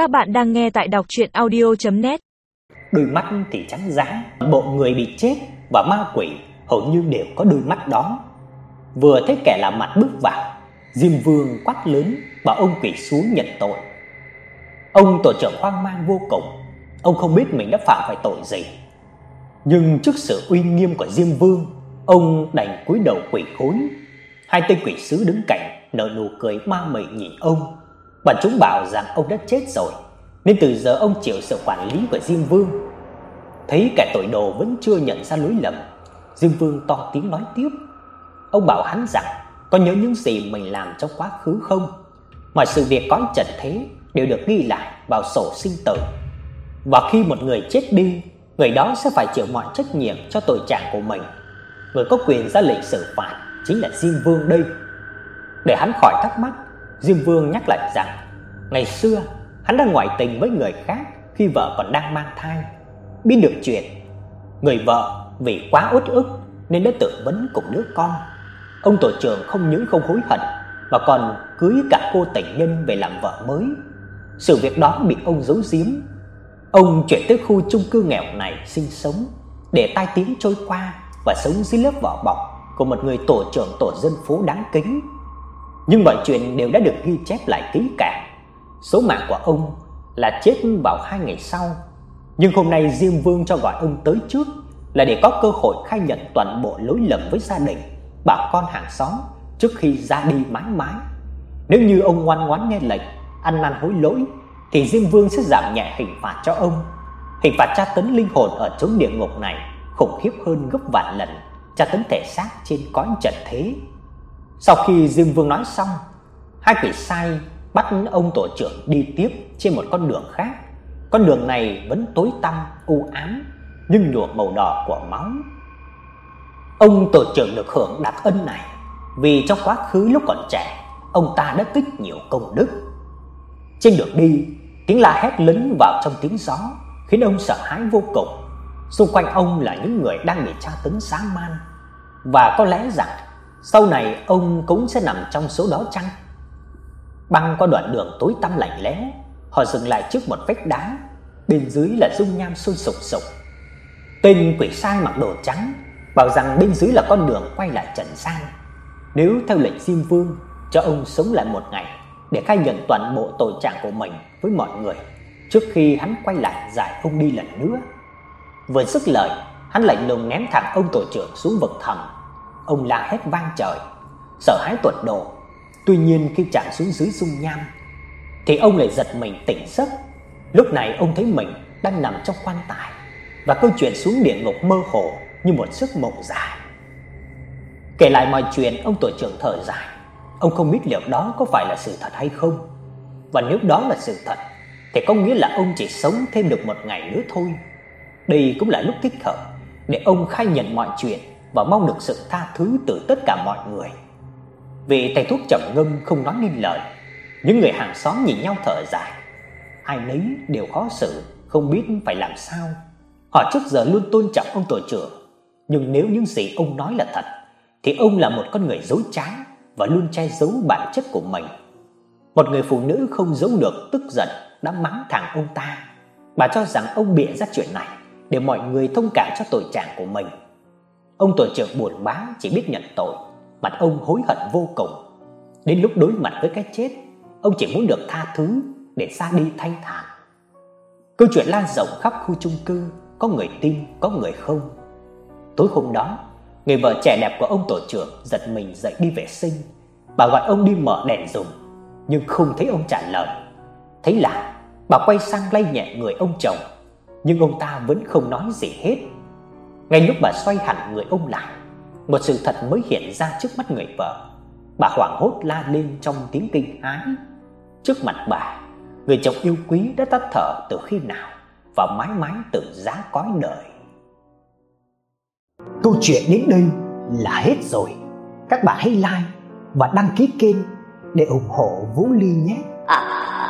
Các bạn đang nghe tại đọc chuyện audio.net Đôi mắt thì trắng giá, bộ người bị chết và ma quỷ hầu như đều có đôi mắt đó. Vừa thấy kẻ lạ mặt bước vào, Diêm Vương quát lớn bảo ông quỷ xuống nhận tội. Ông tổ trưởng hoang mang vô cùng, ông không biết mình đã phạm phải tội gì. Nhưng trước sự uy nghiêm của Diêm Vương, ông đành cúi đầu quỳ gối. Hai tên quỷ sứ đứng cạnh nở nụ cười ma mị nhìn ông. Bọn chúng bảo rằng ông đã chết rồi, nên từ giờ ông chịu sự quản lý của Diêm Vương. Thấy kẻ tội đồ vẫn chưa nhận ra lỗi lầm, Diêm Vương to tiếng nói tiếp. Ông bảo hắn rằng có nhớ những gì mình làm trong quá khứ không? Mọi sự việc có trần thế đều được ghi lại vào sổ sinh tử. Và khi một người chết đi, người đó sẽ phải chịu mọi trách nhiệm cho tội trạng của mình. Người có quyền ra lệnh xử phạt chính là Diêm Vương đây. Để hắn khỏi thắc mắc, Diêm Vương nhắc lại rằng ngày xưa hắn đã ngoại tình với người khác khi vợ còn đang mang thai. Biết được chuyện, người vợ vì quá uất ức nên đã tự vấn cùng đứa con. Ông tổ trưởng không những không hối hận mà còn cưới cả cô tình nhân về làm vợ mới. Sự việc đó bị ông giấu giếm. Ông chuyển tới khu chung cư nghèo này sinh sống để tai tiếng trôi qua và sống dưới lớp vỏ bọc của một người tổ trưởng tổ dân phố đáng kính. Nhưng mọi chuyện đều đã được ghi chép lại kỹ càng. Số mạng của ông là chết vào hai ngày sau. Nhưng hôm nay Diêm Vương cho gọi ông tới trước là để có cơ hội khai nhận toàn bộ lỗi lầm với gia đình, bà con hàng xóm trước khi ra đi mãi mãi. Nếu như ông ngoan ngoãn nghe lệnh, ăn năn hối lỗi thì Diêm Vương sẽ giảm nhẹ hình phạt cho ông. Hình phạt tra tấn linh hồn ở chốn địa ngục này khủng khiếp hơn gấp vạn lần tra tấn thể xác trên cõi trần thế. Sau khi Diêm Vương nói xong, hai quỷ sai bắt ông tổ trưởng đi tiếp trên một con đường khác. Con đường này vẫn tối tăm u ám nhưng nhuộm màu đỏ của máu. Ông tổ trưởng được hưởng đặc ân này vì trong quá khứ lúc còn trẻ, ông ta đã tích nhiều công đức. Trên đường đi, tiếng la hét lớn vào trong tiếng gió khiến ông sợ hãi vô cùng. Xung quanh ông là những người đang bị tra tấn dã man và có lẽ rằng sau này ông cũng sẽ nằm trong số đó chăng? Băng qua đoạn đường tối tăm lạnh lẽo, họ dừng lại trước một vách đá, bên dưới là dung nham sôi sục sục. Tên quỷ sai mặc đồ trắng bảo rằng bên dưới là con đường quay lại trần gian. Nếu theo lệnh Diêm Vương cho ông sống lại một ngày để khai nhận toàn bộ tội trạng của mình với mọi người trước khi hắn quay lại giải ông đi lần nữa. Vừa dứt lời, hắn lạnh lùng ném thẳng ông tổ trưởng xuống vực thẳm. Ông la hét vang trời, sợ hãi tuột độ. Tuy nhiên khi chạm xuống dưới dung nham thì ông lại giật mình tỉnh giấc. Lúc này ông thấy mình đang nằm trong quan tài và câu chuyện xuống địa ngục mơ hồ như một giấc mộng dài. Kể lại mọi chuyện, ông tổ trưởng thở dài. Ông không biết liệu đó có phải là sự thật hay không. Và nếu đó là sự thật thì có nghĩa là ông chỉ sống thêm được một ngày nữa thôi. Đây cũng là lúc thích hợp để ông khai nhận mọi chuyện và mong được sự tha thứ từ tất cả mọi người. Vì thầy thuốc trầm ngâm không nói nên lời, những người hàng xóm nhìn nhau thở dài. Ai nấy đều khó xử, không biết phải làm sao. Họ trước giờ luôn tôn trọng ông tổ trưởng, nhưng nếu những gì ông nói là thật thì ông là một con người dối trá và luôn che giấu bản chất của mình. Một người phụ nữ không giấu được tức giận đã mắng thẳng ông ta. Bà cho rằng ông bịa ra chuyện này để mọi người thông cảm cho tội trạng của mình. Ông tổ trưởng buồn bã chỉ biết nhận tội, mặt ông hối hận vô cùng. Đến lúc đối mặt với cái chết, ông chỉ muốn được tha thứ để ra đi thanh thản. Câu chuyện lan rộng khắp khu chung cư, có người tin, có người không. Tối hôm đó, người vợ trẻ đẹp của ông tổ trưởng giật mình dậy đi vệ sinh. Bà gọi ông đi mở đèn dùng, nhưng không thấy ông trả lời. Thấy lạ, bà quay sang lay nhẹ người ông chồng, nhưng ông ta vẫn không nói gì hết. Ngay lúc bà xoay hẳn người ông lại, một sự thật mới hiện ra trước mắt người vợ. Bà hoảng hốt la lên trong tiếng kinh hãi. Trước mặt bà, người chồng yêu quý đã tắt thở từ khi nào và mãi mãi tự giá cõi đời. Câu chuyện đến đây là hết rồi. Các bạn hãy like và đăng ký kênh để ủng hộ Vũ Ly nhé. À.